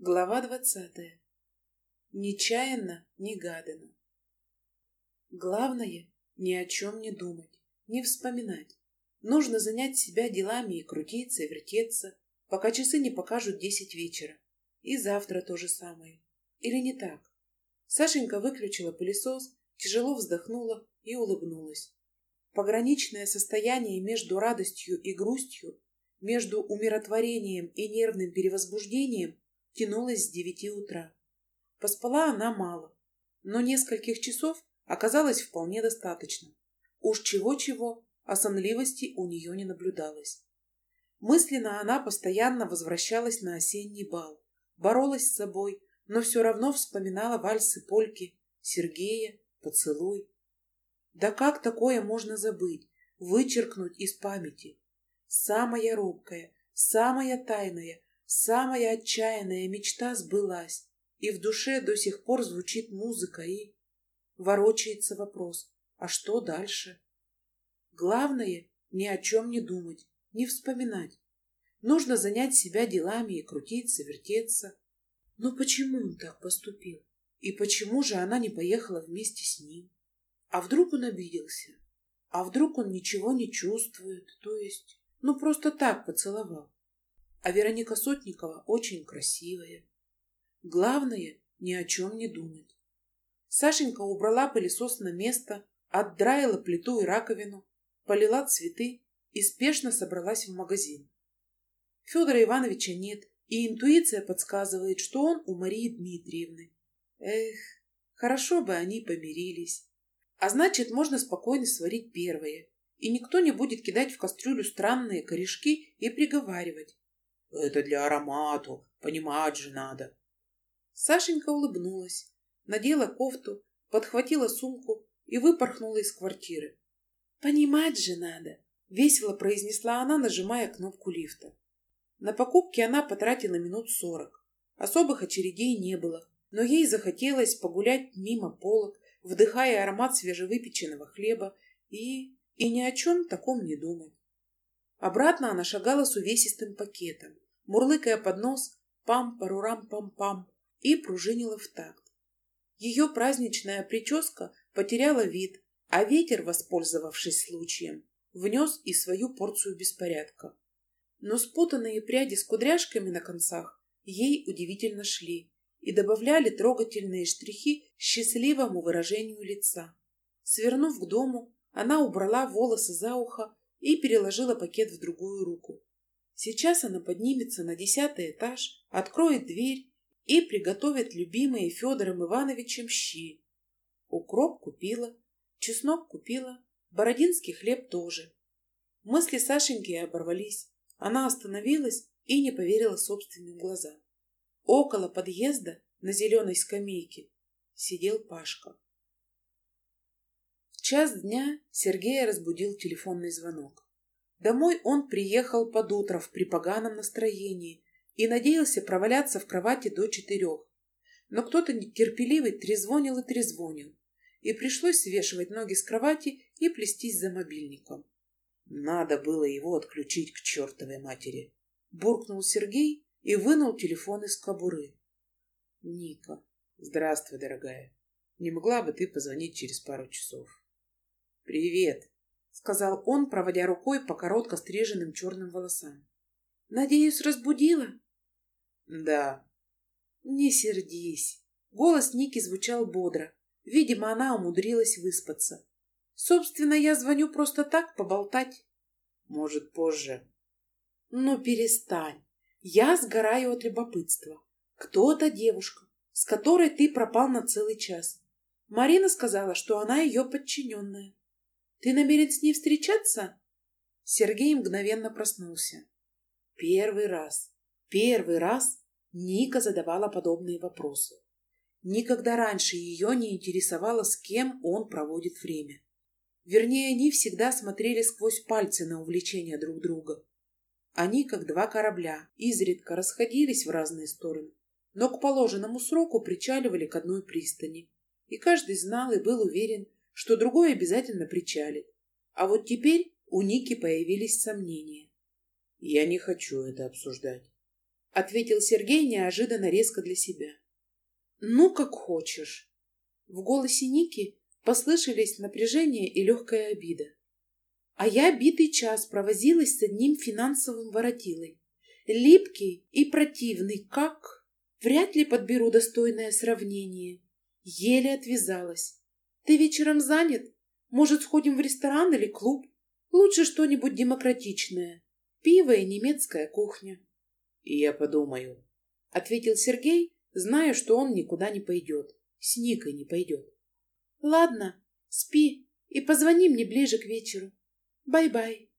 Глава двадцатая. Нечаянно, негаданно. Главное — ни о чем не думать, не вспоминать. Нужно занять себя делами и крутиться, и вертеться, пока часы не покажут десять вечера. И завтра то же самое. Или не так? Сашенька выключила пылесос, тяжело вздохнула и улыбнулась. Пограничное состояние между радостью и грустью, между умиротворением и нервным перевозбуждением тянулась с девяти утра. Поспала она мало, но нескольких часов оказалось вполне достаточно. Уж чего-чего, а сонливости у нее не наблюдалось. Мысленно она постоянно возвращалась на осенний бал, боролась с собой, но все равно вспоминала вальсы польки, Сергея, поцелуй. Да как такое можно забыть, вычеркнуть из памяти? Самая робкая, самая тайная, Самая отчаянная мечта сбылась, и в душе до сих пор звучит музыка, и ворочается вопрос, а что дальше? Главное, ни о чем не думать, не вспоминать. Нужно занять себя делами и крутиться, вертеться. Но почему он так поступил? И почему же она не поехала вместе с ним? А вдруг он обиделся? А вдруг он ничего не чувствует, то есть, ну просто так поцеловал? А Вероника Сотникова очень красивая. Главное, ни о чем не думать. Сашенька убрала пылесос на место, отдраила плиту и раковину, полила цветы и спешно собралась в магазин. Федора Ивановича нет, и интуиция подсказывает, что он у Марии Дмитриевны. Эх, хорошо бы они помирились. А значит, можно спокойно сварить первое, и никто не будет кидать в кастрюлю странные корешки и приговаривать. Это для аромату, понимать же надо. Сашенька улыбнулась, надела кофту, подхватила сумку и выпорхнула из квартиры. «Понимать же надо!» — весело произнесла она, нажимая кнопку лифта. На покупки она потратила минут сорок. Особых очередей не было, но ей захотелось погулять мимо полок, вдыхая аромат свежевыпеченного хлеба и... и ни о чем таком не думать. Обратно она шагала с увесистым пакетом, мурлыкая под нос «пам-парурам-пам-пам» и пружинила в такт. Ее праздничная прическа потеряла вид, а ветер, воспользовавшись случаем, внес и свою порцию беспорядка. Но спутанные пряди с кудряшками на концах ей удивительно шли и добавляли трогательные штрихи счастливому выражению лица. Свернув к дому, она убрала волосы за ухо и переложила пакет в другую руку. Сейчас она поднимется на десятый этаж, откроет дверь и приготовит любимые Федором Ивановичем щи. Укроп купила, чеснок купила, бородинский хлеб тоже. Мысли Сашеньки оборвались. Она остановилась и не поверила собственным глазам. Около подъезда на зеленой скамейке сидел Пашка час дня Сергея разбудил телефонный звонок. Домой он приехал под утро в припоганом настроении и надеялся проваляться в кровати до четырех. Но кто-то нетерпеливый трезвонил и трезвонил, и пришлось свешивать ноги с кровати и плестись за мобильником. Надо было его отключить к чертовой матери. Буркнул Сергей и вынул телефон из кобуры. Ника. Здравствуй, дорогая. Не могла бы ты позвонить через пару часов? «Привет», — сказал он, проводя рукой по коротко стриженным черным волосам. «Надеюсь, разбудила?» «Да». «Не сердись». Голос Ники звучал бодро. Видимо, она умудрилась выспаться. «Собственно, я звоню просто так, поболтать». «Может, позже». «Ну, перестань. Я сгораю от любопытства. Кто та девушка, с которой ты пропал на целый час?» Марина сказала, что она ее подчиненная. Ты намерен с ней встречаться? Сергей мгновенно проснулся. Первый раз, первый раз Ника задавала подобные вопросы. Никогда раньше ее не интересовало, с кем он проводит время. Вернее, они всегда смотрели сквозь пальцы на увлечения друг друга. Они, как два корабля, изредка расходились в разные стороны, но к положенному сроку причаливали к одной пристани. И каждый знал и был уверен, что другой обязательно причалит. А вот теперь у Ники появились сомнения. Я не хочу это обсуждать. ответил Сергей неожиданно резко для себя. Ну, как хочешь. В голосе Ники послышались напряжение и легкая обида. А я битый час провозилась с одним финансовым воротилой. Липкий и противный, как... Вряд ли подберу достойное сравнение. Еле отвязалась. Ты вечером занят? Может, сходим в ресторан или клуб? Лучше что-нибудь демократичное. Пиво и немецкая кухня. И я подумаю, — ответил Сергей, зная, что он никуда не пойдет. С Никой не пойдет. Ладно, спи и позвони мне ближе к вечеру. Bye-bye.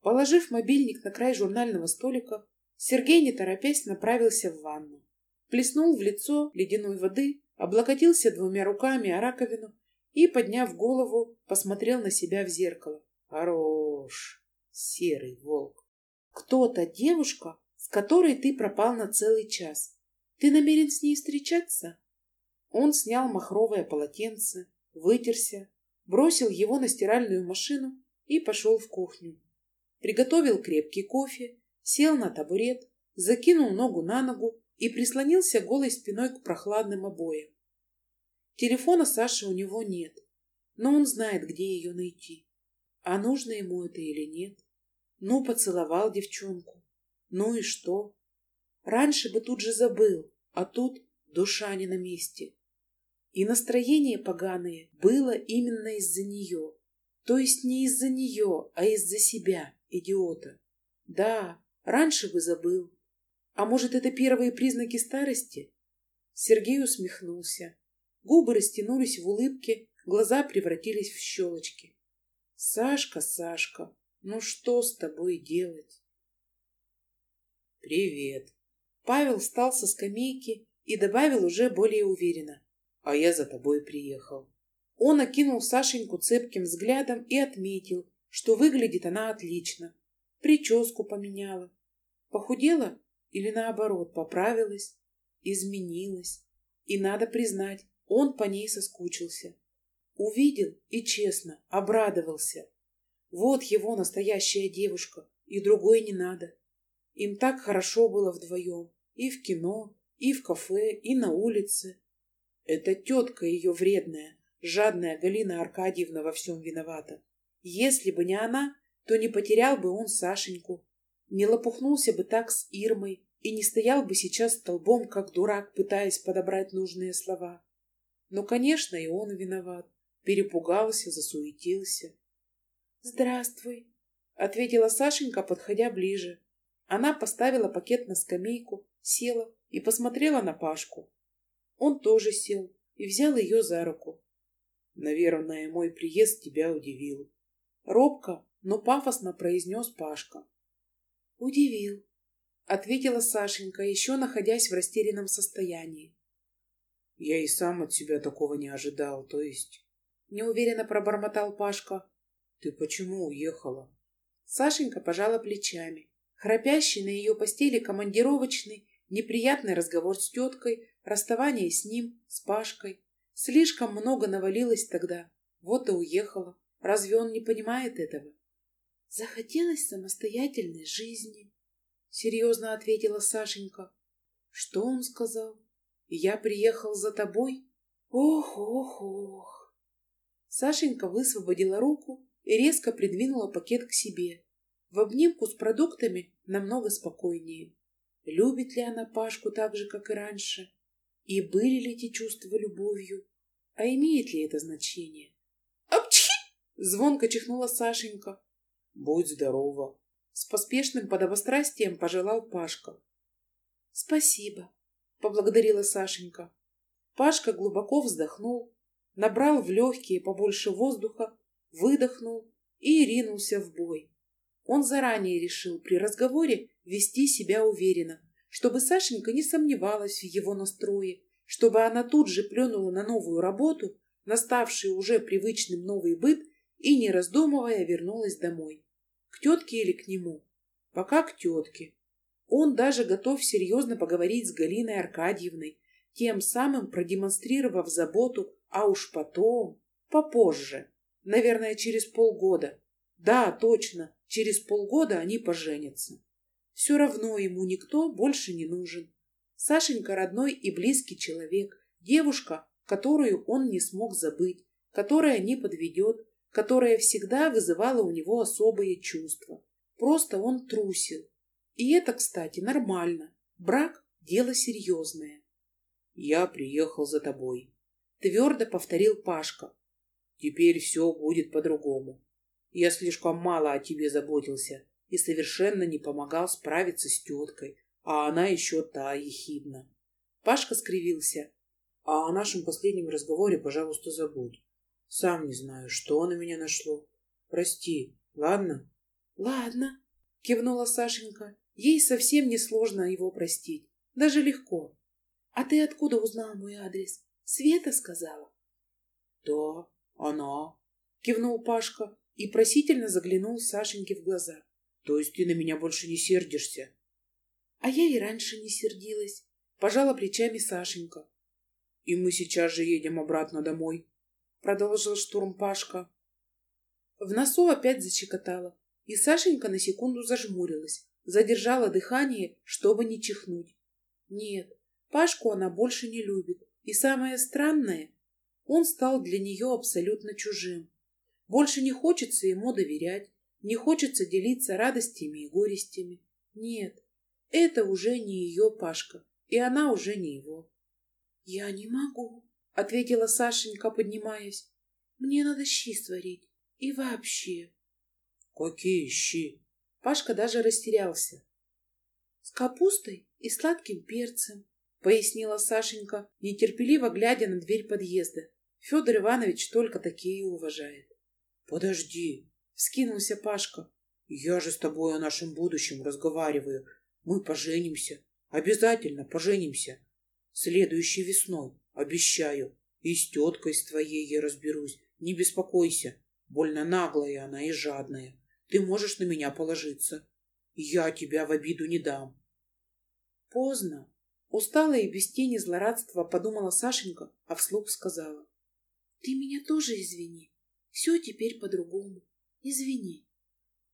Положив мобильник на край журнального столика, Сергей, не торопясь, направился в ванну. Плеснул в лицо ледяной воды, облокотился двумя руками о раковину и, подняв голову, посмотрел на себя в зеркало. Хорош, серый волк. Кто-то девушка, с которой ты пропал на целый час. Ты намерен с ней встречаться? Он снял махровое полотенце, вытерся, бросил его на стиральную машину и пошел в кухню. Приготовил крепкий кофе, сел на табурет, закинул ногу на ногу и прислонился голой спиной к прохладным обоям. Телефона Саши у него нет, но он знает, где ее найти. А нужно ему это или нет? Ну, поцеловал девчонку. Ну и что? Раньше бы тут же забыл, а тут душа не на месте. И настроение поганое было именно из-за нее. То есть не из-за нее, а из-за себя, идиота. Да, раньше бы забыл. А может, это первые признаки старости? Сергей усмехнулся. Губы растянулись в улыбке, глаза превратились в щелочки. Сашка, Сашка, ну что с тобой делать? Привет. Павел встал со скамейки и добавил уже более уверенно. А я за тобой приехал. Он окинул Сашеньку цепким взглядом и отметил, что выглядит она отлично. Прическу поменяла. Похудела или наоборот поправилась, изменилась. И надо признать, он по ней соскучился. Увидел и честно обрадовался. Вот его настоящая девушка, и другой не надо. Им так хорошо было вдвоем. И в кино, и в кафе, и на улице. Это тетка ее вредная, жадная Галина Аркадьевна во всем виновата. Если бы не она, то не потерял бы он Сашеньку, не лопухнулся бы так с Ирмой и не стоял бы сейчас столбом, как дурак, пытаясь подобрать нужные слова. Но, конечно, и он виноват. Перепугался, засуетился. «Здравствуй», — ответила Сашенька, подходя ближе. Она поставила пакет на скамейку, села и посмотрела на Пашку. Он тоже сел и взял ее за руку. «Наверное, мой приезд тебя удивил». Робко, но пафосно произнес Пашка. «Удивил», — ответила Сашенька, еще находясь в растерянном состоянии. «Я и сам от тебя такого не ожидал, то есть...» Неуверенно пробормотал Пашка. «Ты почему уехала?» Сашенька пожала плечами. Храпящий на ее постели командировочный, неприятный разговор с теткой, расставание с ним, с Пашкой. Слишком много навалилось тогда. Вот и уехала. Разве он не понимает этого? Захотелось самостоятельной жизни, серьезно ответила Сашенька. Что он сказал? Я приехал за тобой? Ох, ох, ох. Сашенька высвободила руку и резко придвинула пакет к себе. В обнимку с продуктами намного спокойнее. Любит ли она Пашку так же, как и раньше? И были ли эти чувства любовью? А имеет ли это значение? «Апчхи!» — звонко чихнула Сашенька. «Будь здорова!» С поспешным подобострастием пожелал Пашка. «Спасибо!» — поблагодарила Сашенька. Пашка глубоко вздохнул, набрал в легкие побольше воздуха, выдохнул и ринулся в бой. Он заранее решил при разговоре вести себя уверенно, чтобы Сашенька не сомневалась в его настрое, чтобы она тут же плюнула на новую работу, наставший уже привычным новый быт и, не раздумывая, вернулась домой. К тетке или к нему? Пока к тетке. Он даже готов серьезно поговорить с Галиной Аркадьевной, тем самым продемонстрировав заботу, а уж потом, попозже, наверное, через полгода. Да, точно, через полгода они поженятся. Все равно ему никто больше не нужен. Сашенька родной и близкий человек, девушка, которую он не смог забыть, которая не подведет, которая всегда вызывала у него особые чувства. Просто он трусил. И это, кстати, нормально. Брак – дело серьезное. «Я приехал за тобой», – твердо повторил Пашка. «Теперь все будет по-другому. Я слишком мало о тебе заботился и совершенно не помогал справиться с теткой, а она еще та ехидна». Пашка скривился. «А о нашем последнем разговоре, пожалуйста, забудь. Сам не знаю, что на меня нашло. Прости, ладно?» «Ладно», — кивнула Сашенька. Ей совсем не сложно его простить. Даже легко. «А ты откуда узнал мой адрес? Света сказала?» «Да, она», — кивнул Пашка и просительно заглянул Сашеньке в глаза. «То есть ты на меня больше не сердишься?» «А я и раньше не сердилась», — пожала плечами Сашенька. «И мы сейчас же едем обратно домой», продолжил штурм Пашка. В носу опять зачекотало, и Сашенька на секунду зажмурилась, задержала дыхание, чтобы не чихнуть. Нет, Пашку она больше не любит, и самое странное, он стал для нее абсолютно чужим. Больше не хочется ему доверять, не хочется делиться радостями и горестями. Нет, это уже не ее Пашка, и она уже не его. «Я не могу», — ответила Сашенька, поднимаясь. «Мне надо щи сварить. И вообще...» «Какие щи?» Пашка даже растерялся. «С капустой и сладким перцем», — пояснила Сашенька, нетерпеливо глядя на дверь подъезда. Федор Иванович только такие уважает. «Подожди», — вскинулся Пашка. «Я же с тобой о нашем будущем разговариваю. Мы поженимся. Обязательно поженимся. Следующей весной. Обещаю. И с теткой с твоей я разберусь. Не беспокойся. Больно наглая она и жадная. Ты можешь на меня положиться. Я тебя в обиду не дам. Поздно. Усталая и без тени злорадства подумала Сашенька, а вслух сказала. Ты меня тоже извини. Все теперь по-другому. Извини.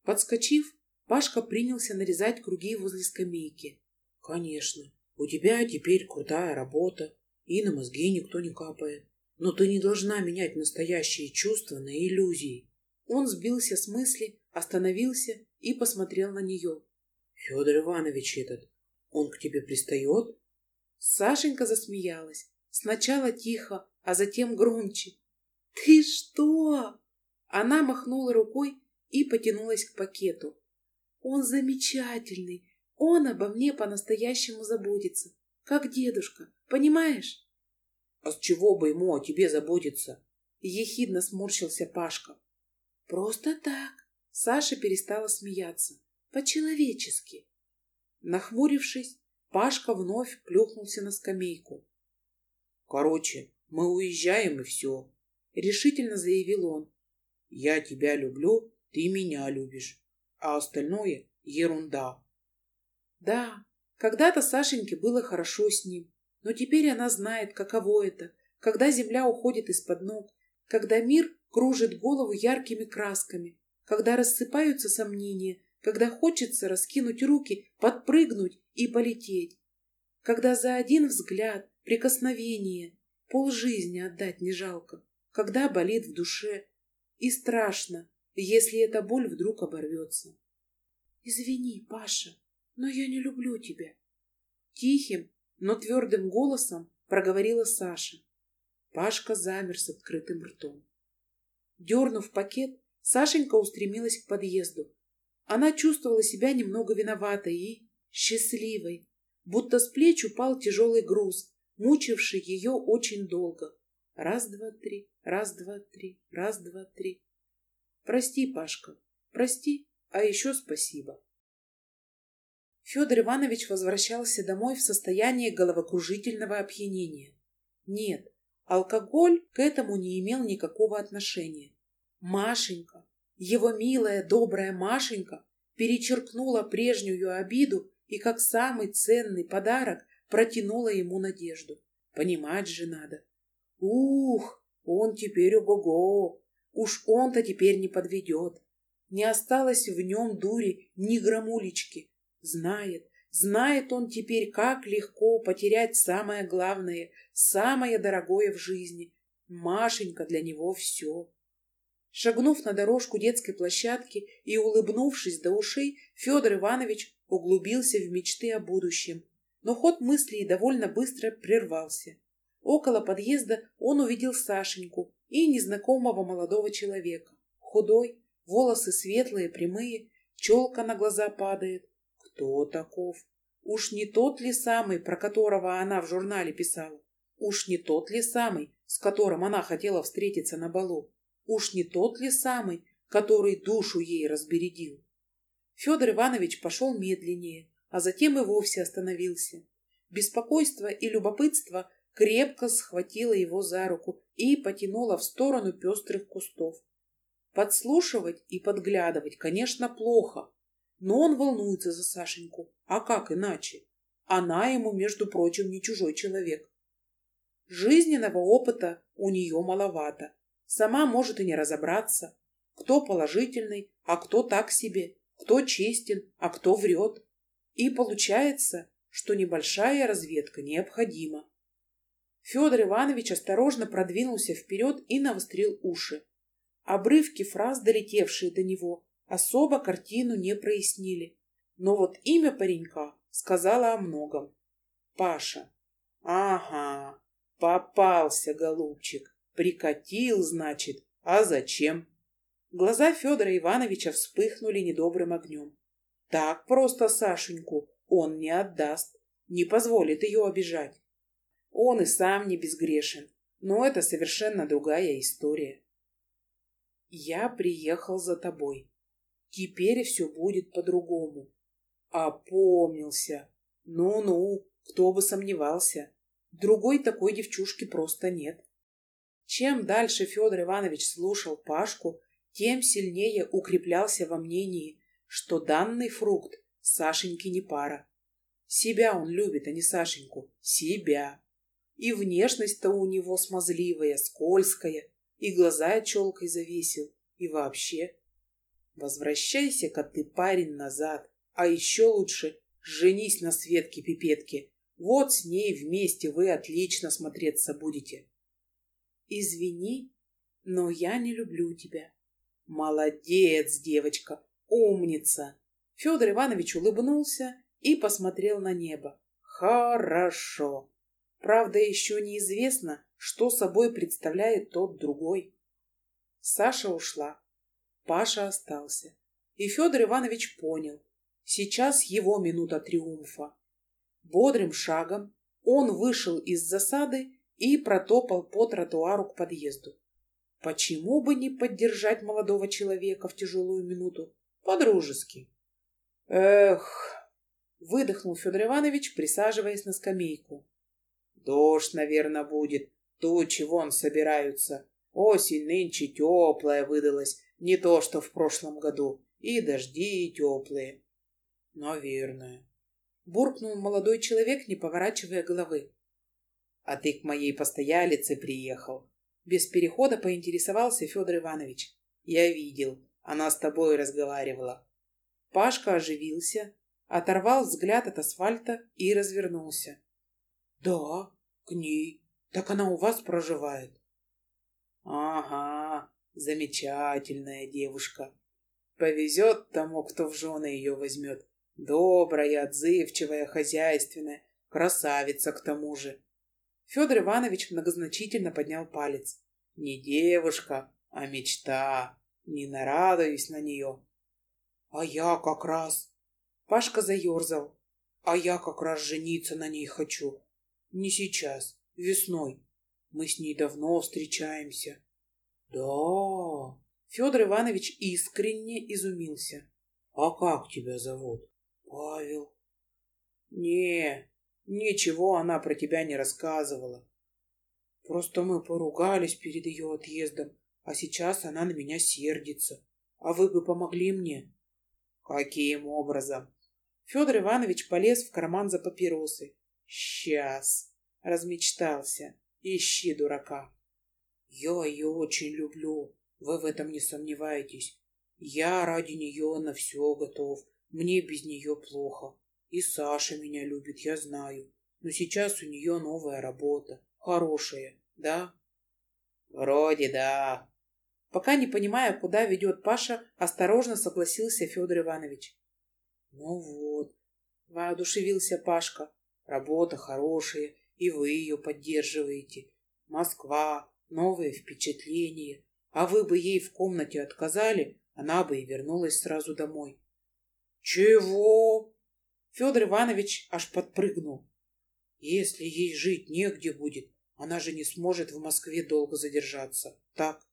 Подскочив, Пашка принялся нарезать круги возле скамейки. Конечно, у тебя теперь крутая работа, и на мозги никто не капает. Но ты не должна менять настоящие чувства на иллюзии. Он сбился с мысли, остановился и посмотрел на нее. Федор Иванович этот, он к тебе пристает? Сашенька засмеялась. Сначала тихо, а затем громче. «Ты что?» Она махнула рукой и потянулась к пакету. «Он замечательный. Он обо мне по-настоящему заботится. Как дедушка. Понимаешь? А с чего бы ему о тебе заботиться? Ехидно сморщился Пашка. Просто так. Саша перестала смеяться. По-человечески. Нахмурившись, Пашка вновь плюхнулся на скамейку. Короче, мы уезжаем и все. Решительно заявил он. Я тебя люблю, ты меня любишь. А остальное — ерунда. Да, когда-то Сашеньке было хорошо с ним. Но теперь она знает, каково это, когда земля уходит из-под ног, когда мир кружит голову яркими красками, когда рассыпаются сомнения, когда хочется раскинуть руки, подпрыгнуть и полететь, когда за один взгляд, прикосновение, полжизни отдать не жалко, когда болит в душе и страшно, если эта боль вдруг оборвется. «Извини, Паша, но я не люблю тебя», — тихим, но твердым голосом проговорила Саша. Пашка замер с открытым ртом. Дернув пакет, Сашенька устремилась к подъезду. Она чувствовала себя немного виноватой и счастливой, будто с плеч упал тяжелый груз, мучивший ее очень долго. Раз, два, три, раз, два, три, раз, два, три. Прости, Пашка, прости, а еще спасибо. Федор Иванович возвращался домой в состоянии головокружительного опьянения. Нет, алкоголь к этому не имел никакого отношения. Машенька, его милая, добрая Машенька, перечеркнула прежнюю обиду и как самый ценный подарок протянула ему надежду. Понимать же надо. Ух, он теперь ого-го, уж он-то теперь не подведет. Не осталось в нем дури ни грамулечки, Знает, знает он теперь, как легко потерять самое главное, самое дорогое в жизни. Машенька для него все. Шагнув на дорожку детской площадки и улыбнувшись до ушей, Федор Иванович углубился в мечты о будущем. Но ход мыслей довольно быстро прервался. Около подъезда он увидел Сашеньку и незнакомого молодого человека. Худой, волосы светлые, прямые, челка на глаза падает. Кто таков? Уж не тот ли самый, про которого она в журнале писала? Уж не тот ли самый, с которым она хотела встретиться на балу? Уж не тот ли самый, который душу ей разбередил? Федор Иванович пошел медленнее, а затем и вовсе остановился. Беспокойство и любопытство крепко схватило его за руку и потянуло в сторону пестрых кустов. Подслушивать и подглядывать, конечно, плохо, но он волнуется за Сашеньку. А как иначе? Она ему, между прочим, не чужой человек. Жизненного опыта у нее маловато. Сама может и не разобраться, кто положительный, а кто так себе, кто честен, а кто врет. И получается, что небольшая разведка необходима. Федор Иванович осторожно продвинулся вперед и навострил уши. Обрывки фраз, долетевшие до него, особо картину не прояснили. Но вот имя паренька сказала о многом. Паша. Ага, попался, голубчик. Прикатил, значит. А зачем? Глаза Федора Ивановича вспыхнули недобрым огнем. Так просто Сашеньку он не отдаст, не позволит ее обижать. Он и сам не безгрешен, но это совершенно другая история. Я приехал за тобой. Теперь все будет по-другому. Опомнился. Ну-ну, кто бы сомневался. Другой такой девчушки просто нет. Чем дальше Федор Иванович слушал Пашку, тем сильнее укреплялся во мнении, что данный фрукт Сашеньке не пара. Себя он любит, а не Сашеньку. Себя. И внешность-то у него смазливая, скользкая, и глаза челкой завесил, и вообще. Возвращайся-ка ты, парень, назад, а еще лучше женись на Светке-пипетке. Вот с ней вместе вы отлично смотреться будете. Извини, но я не люблю тебя. Молодец, девочка, умница. Федор Иванович улыбнулся и посмотрел на небо. Хорошо. Правда, еще неизвестно, что собой представляет тот другой. Саша ушла. Паша остался. И Федор Иванович понял. Сейчас его минута триумфа. Бодрым шагом он вышел из засады и протопал по тротуару к подъезду. Почему бы не поддержать молодого человека в тяжелую минуту? По-дружески. Эх, выдохнул Федор Иванович, присаживаясь на скамейку. Дождь, наверное, будет. Тучи вон собираются. Осень нынче теплая выдалась, не то что в прошлом году. И дожди теплые. Наверное. Буркнул молодой человек, не поворачивая головы. А ты к моей постоялице приехал. Без перехода поинтересовался Федор Иванович. Я видел. Она с тобой разговаривала. Пашка оживился, оторвал взгляд от асфальта и развернулся. Да, к ней. Так она у вас проживает? Ага, замечательная девушка. Повезет тому, кто в жены ее возьмет. Добрая, отзывчивая, хозяйственная, красавица к тому же. Федор Иванович многозначительно поднял палец. Не девушка, а мечта. Не нарадуюсь на нее. А я как раз... Пашка заерзал. А я как раз жениться на ней хочу. Не сейчас, весной. Мы с ней давно встречаемся. Да. Федор Иванович искренне изумился. А как тебя зовут? Павел. Не, ничего она про тебя не рассказывала. Просто мы поругались перед ее отъездом, а сейчас она на меня сердится. А вы бы помогли мне? Каким образом? Федор Иванович полез в карман за папиросой. Сейчас. Размечтался. Ищи дурака. Я ее очень люблю. Вы в этом не сомневаетесь. Я ради нее на все готов. Мне без нее плохо. И Саша меня любит, я знаю. Но сейчас у нее новая работа. Хорошая, да? Вроде да. Пока не понимая, куда ведет Паша, осторожно согласился Федор Иванович. Ну вот, воодушевился Пашка. Работа хорошая, и вы ее поддерживаете. Москва, новые впечатления. А вы бы ей в комнате отказали, она бы и вернулась сразу домой. Чего? Федор Иванович аж подпрыгнул. Если ей жить негде будет, она же не сможет в Москве долго задержаться. Так?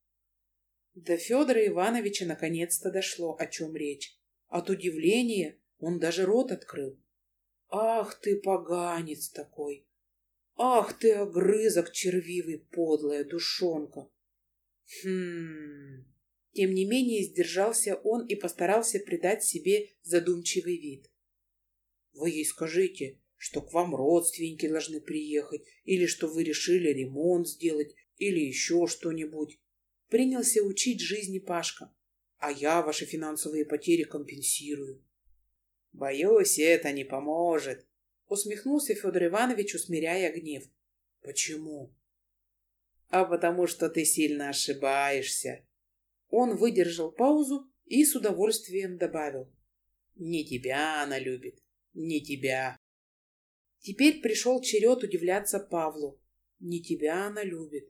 До Федора Ивановича наконец-то дошло, о чем речь. От удивления он даже рот открыл. «Ах ты, поганец такой! Ах ты, огрызок червивый, подлая душонка!» Хм... Тем не менее сдержался он и постарался придать себе задумчивый вид. «Вы ей скажите, что к вам родственники должны приехать, или что вы решили ремонт сделать, или еще что-нибудь. Принялся учить жизни Пашка. А я ваши финансовые потери компенсирую. Боюсь, это не поможет. Усмехнулся Федор Иванович, усмиряя гнев. Почему? А потому что ты сильно ошибаешься. Он выдержал паузу и с удовольствием добавил. Не тебя она любит, не тебя. Теперь пришел черед удивляться Павлу. Не тебя она любит.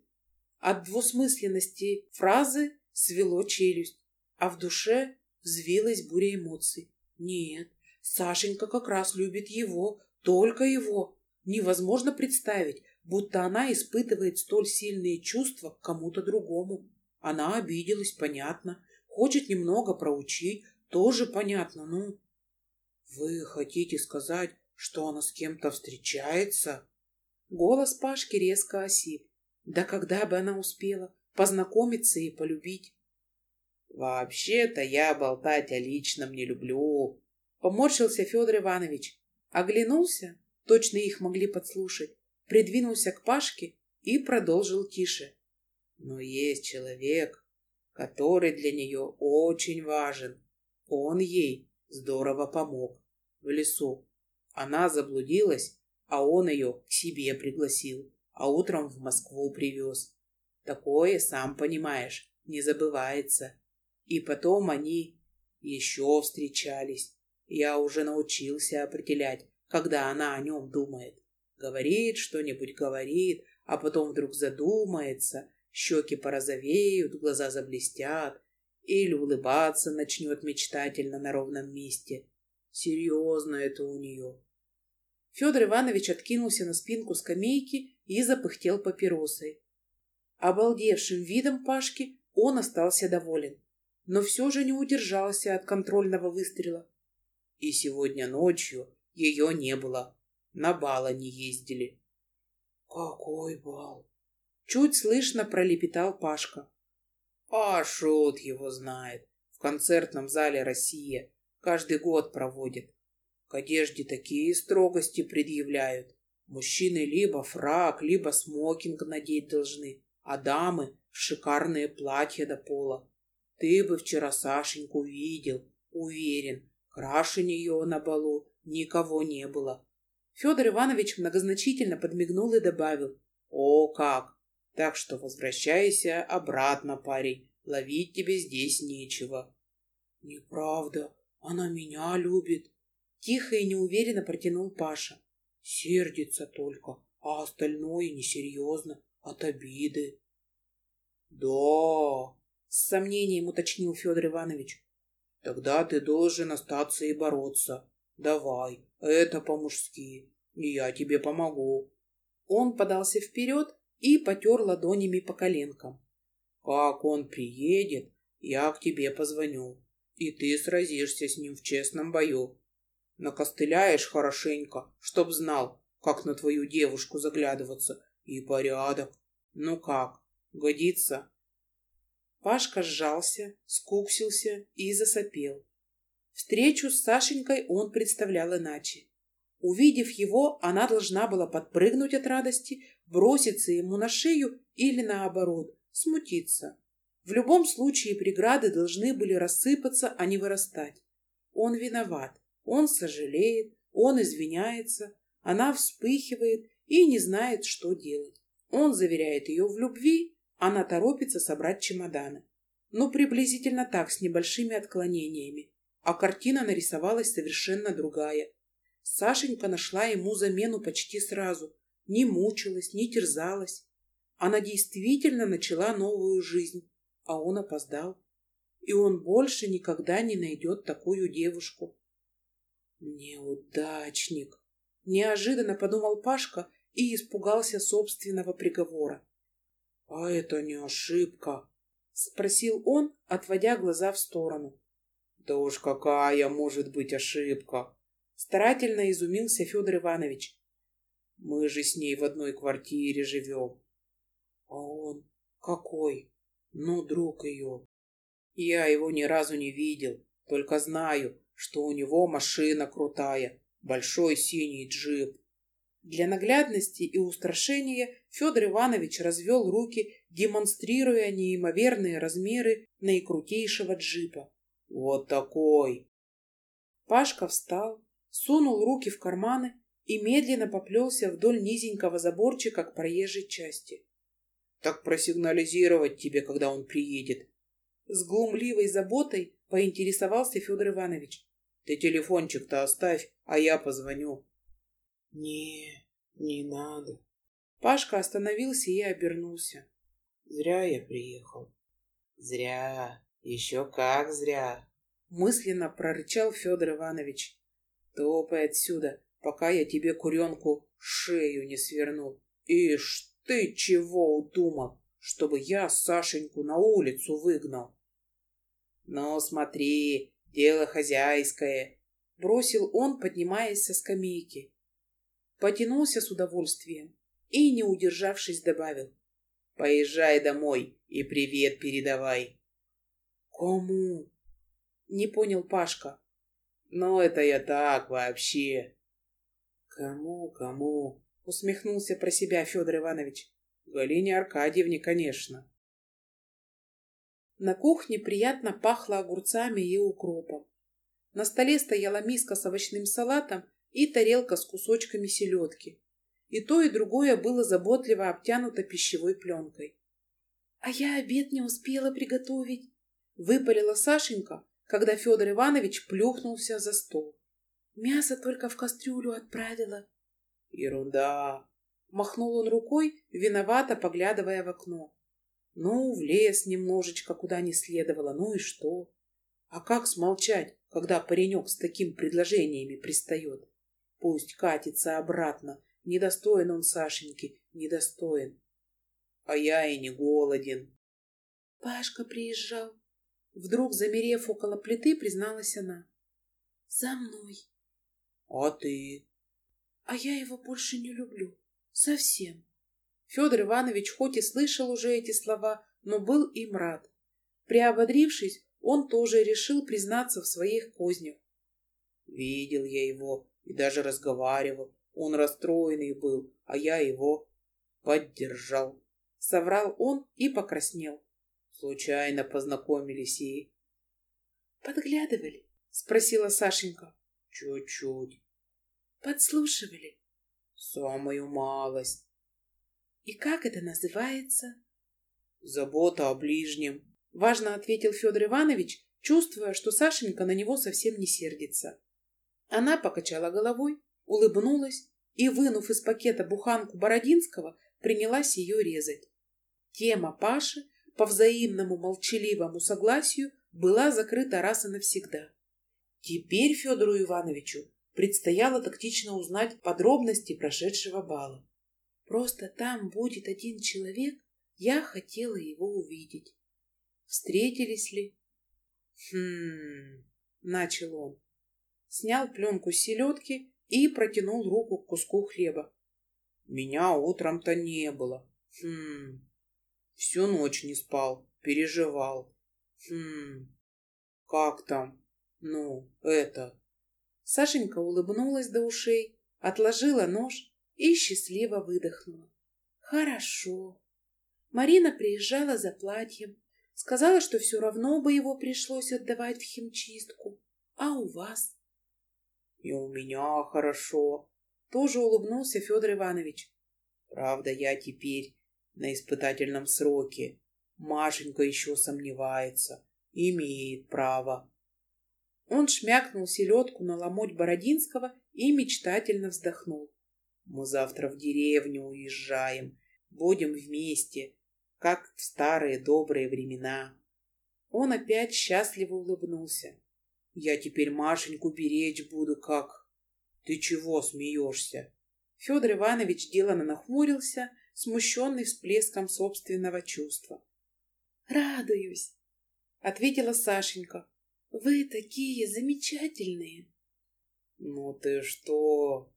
От двусмысленности фразы свело челюсть, а в душе взвилась буря эмоций. Нет, Сашенька как раз любит его, только его. Невозможно представить, будто она испытывает столь сильные чувства к кому-то другому. Она обиделась, понятно. Хочет немного проучить, тоже понятно, ну. Вы хотите сказать, что она с кем-то встречается? Голос Пашки резко осип. Да когда бы она успела познакомиться и полюбить? Вообще-то я болтать о личном не люблю. Поморщился Федор Иванович. Оглянулся, точно их могли подслушать, придвинулся к Пашке и продолжил тише. Но есть человек, который для нее очень важен. Он ей здорово помог в лесу. Она заблудилась, а он ее к себе пригласил, а утром в Москву привез. Такое, сам понимаешь, не забывается. И потом они еще встречались. Я уже научился определять, когда она о нем думает. Говорит что-нибудь, говорит, а потом вдруг задумается, щеки порозовеют, глаза заблестят, или улыбаться начнет мечтательно на ровном месте. Серьезно это у нее. Федор Иванович откинулся на спинку скамейки и запыхтел папиросой. Обалдевшим видом Пашки он остался доволен, но все же не удержался от контрольного выстрела. И сегодня ночью ее не было. На бал они ездили. «Какой бал?» Чуть слышно пролепетал Пашка. «А шут его знает. В концертном зале «Россия» каждый год проводит. К одежде такие строгости предъявляют. Мужчины либо фрак, либо смокинг надеть должны, а дамы шикарные платья до пола. Ты бы вчера Сашеньку видел, уверен, краше нее на балу никого не было. Федор Иванович многозначительно подмигнул и добавил. О, как! Так что возвращайся обратно, парень. Ловить тебе здесь нечего. Неправда. Она меня любит. Тихо и неуверенно протянул Паша. Сердится только, а остальное несерьезно, от обиды. Да, с сомнением уточнил Федор Иванович. Тогда ты должен остаться и бороться. Давай, это по-мужски, и я тебе помогу. Он подался вперед и потер ладонями по коленкам. Как он приедет, я к тебе позвоню, и ты сразишься с ним в честном бою. Накостыляешь хорошенько, чтоб знал, как на твою девушку заглядываться. И порядок. Ну как, годится?» Пашка сжался, скуксился и засопел. Встречу с Сашенькой он представлял иначе. Увидев его, она должна была подпрыгнуть от радости, броситься ему на шею или, наоборот, смутиться. В любом случае преграды должны были рассыпаться, а не вырастать. он виноват, он сожалеет, он извиняется, она вспыхивает и не знает, что делать. Он заверяет ее в любви, она торопится собрать чемоданы. Ну, приблизительно так, с небольшими отклонениями. А картина нарисовалась совершенно другая. Сашенька нашла ему замену почти сразу. Не мучилась, не терзалась. Она действительно начала новую жизнь, а он опоздал. И он больше никогда не найдет такую девушку. Неудачник. Неожиданно подумал Пашка и испугался собственного приговора. А это не ошибка, спросил он, отводя глаза в сторону. Да уж какая может быть ошибка? Старательно изумился Федор Иванович. Мы же с ней в одной квартире живем. А он какой? Ну, друг ее. Я его ни разу не видел, только знаю, что у него машина крутая, большой синий джип. Для наглядности и устрашения Федор Иванович развел руки, демонстрируя неимоверные размеры наикрутейшего джипа. «Вот такой!» Пашка встал, сунул руки в карманы и медленно поплелся вдоль низенького заборчика к проезжей части. «Так просигнализировать тебе, когда он приедет!» С глумливой заботой поинтересовался Федор Иванович. «Ты телефончик-то оставь, а я позвоню». «Не, не надо». Пашка остановился и обернулся. «Зря я приехал». «Зря, еще как зря», — мысленно прорычал Федор Иванович. «Топай отсюда, пока я тебе куренку шею не свернул. Ишь, ты чего удумал, чтобы я Сашеньку на улицу выгнал?» «Ну, смотри, дело хозяйское», — бросил он, поднимаясь со скамейки потянулся с удовольствием и, не удержавшись, добавил. «Поезжай домой и привет передавай». «Кому?» — не понял Пашка. «Ну, это я так вообще». «Кому, кому?» — усмехнулся про себя Федор Иванович. «Галине Аркадьевне, конечно». На кухне приятно пахло огурцами и укропом. На столе стояла миска с овощным салатом и тарелка с кусочками селедки. И то, и другое было заботливо обтянуто пищевой пленкой. — А я обед не успела приготовить, — выпалила Сашенька, когда Федор Иванович плюхнулся за стол. Мясо только в кастрюлю отправила. — Ерунда! — махнул он рукой, виновато поглядывая в окно. Ну, в лес немножечко, куда не следовало, ну и что? А как смолчать, когда паренек с таким предложениями пристает? Пусть катится обратно. Недостоин он Сашеньки, недостоин. А я и не голоден. Пашка приезжал. Вдруг, замерев около плиты, призналась она. За мной. А ты? А я его больше не люблю. Совсем. Федор Иванович хоть и слышал уже эти слова, но был им рад. Приободрившись, он тоже решил признаться в своих кознях. Видел я его и даже разговаривал. Он расстроенный был, а я его поддержал. Соврал он и покраснел. Случайно познакомились и... Подглядывали? Спросила Сашенька. Чуть-чуть. Подслушивали? Самую малость. И как это называется? Забота о ближнем. Важно ответил Федор Иванович, чувствуя, что Сашенька на него совсем не сердится. Она покачала головой, улыбнулась и, вынув из пакета буханку Бородинского, принялась ее резать. Тема Паши по взаимному молчаливому согласию была закрыта раз и навсегда. Теперь Федору Ивановичу предстояло тактично узнать подробности прошедшего бала. Просто там будет один человек, я хотела его увидеть. Встретились ли? Хм, начал он снял пленку с селедки и протянул руку к куску хлеба. Меня утром-то не было. Хм. Всю ночь не спал, переживал. Хм. Как там? Ну, это. Сашенька улыбнулась до ушей, отложила нож и счастливо выдохнула. Хорошо. Марина приезжала за платьем, сказала, что все равно бы его пришлось отдавать в химчистку. А у вас? И у меня хорошо. Тоже улыбнулся Федор Иванович. Правда, я теперь на испытательном сроке. Машенька еще сомневается. Имеет право. Он шмякнул селедку на ломоть Бородинского и мечтательно вздохнул. Мы завтра в деревню уезжаем. Будем вместе, как в старые добрые времена. Он опять счастливо улыбнулся. Я теперь Машеньку беречь буду как... Ты чего смеешься? Федор Иванович делано нахмурился, смущенный всплеском собственного чувства. «Радуюсь», — ответила Сашенька. «Вы такие замечательные». «Ну ты что?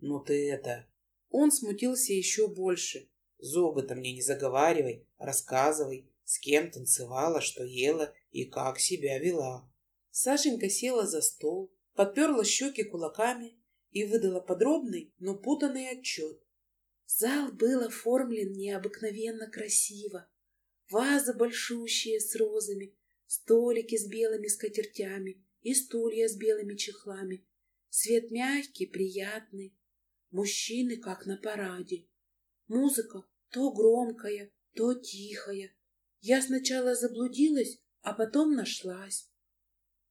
Ну ты это...» Он смутился еще больше. «Зубы-то мне не заговаривай, рассказывай, с кем танцевала, что ела и как себя вела». Сашенька села за стол, подперла щеки кулаками и выдала подробный, но путанный отчет. Зал был оформлен необыкновенно красиво. Ваза большущая с розами, столики с белыми скатертями и стулья с белыми чехлами. Свет мягкий, приятный. Мужчины, как на параде. Музыка то громкая, то тихая. Я сначала заблудилась, а потом нашлась.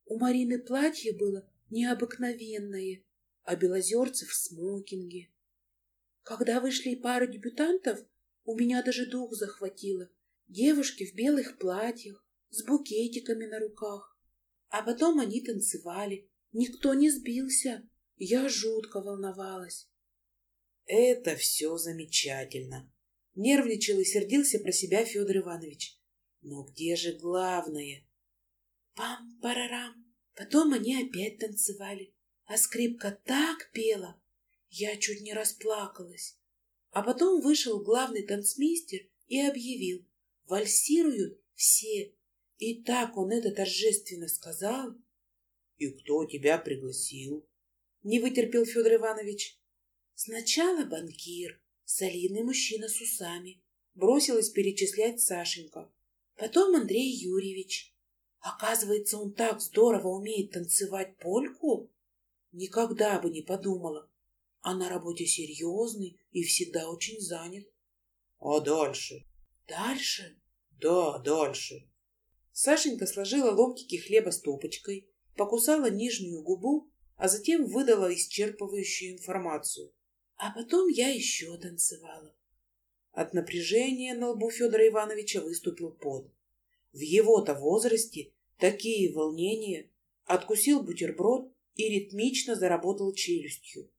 У Марины платье было необыкновенное, а Белозерцев в смокинге. Когда вышли пары дебютантов, у меня даже дух захватило. Девушки в белых платьях, с букетиками на руках. А потом они танцевали. Никто не сбился. Я жутко волновалась. Это все замечательно. Нервничал и сердился про себя Федор Иванович. Но где же главное? Пам-парарам. Потом они опять танцевали а скрипка так пела, я чуть не расплакалась. А потом вышел главный танцмейстер и объявил, вальсируют все. И так он это торжественно сказал. — И кто тебя пригласил? — не вытерпел Федор Иванович. Сначала банкир, солидный мужчина с усами, бросилась перечислять Сашенька. Потом Андрей Юрьевич. Оказывается, он так здорово умеет танцевать польку. Никогда бы не подумала. А на работе серьезный и всегда очень занят. А дальше? Дальше? Да, дальше. Сашенька сложила ломтики хлеба стопочкой, покусала нижнюю губу, а затем выдала исчерпывающую информацию. А потом я еще танцевала. От напряжения на лбу Федора Ивановича выступил пот. В его-то возрасте такие волнения. Откусил бутерброд и ритмично заработал челюстью.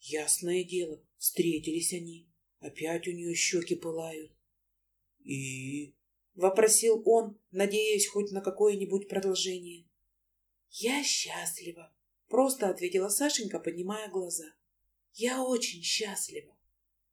Ясное дело, встретились они. Опять у нее щеки пылают. «И?» — вопросил он, надеясь хоть на какое-нибудь продолжение. «Я счастлива», — просто ответила Сашенька, поднимая глаза. «Я очень счастлива».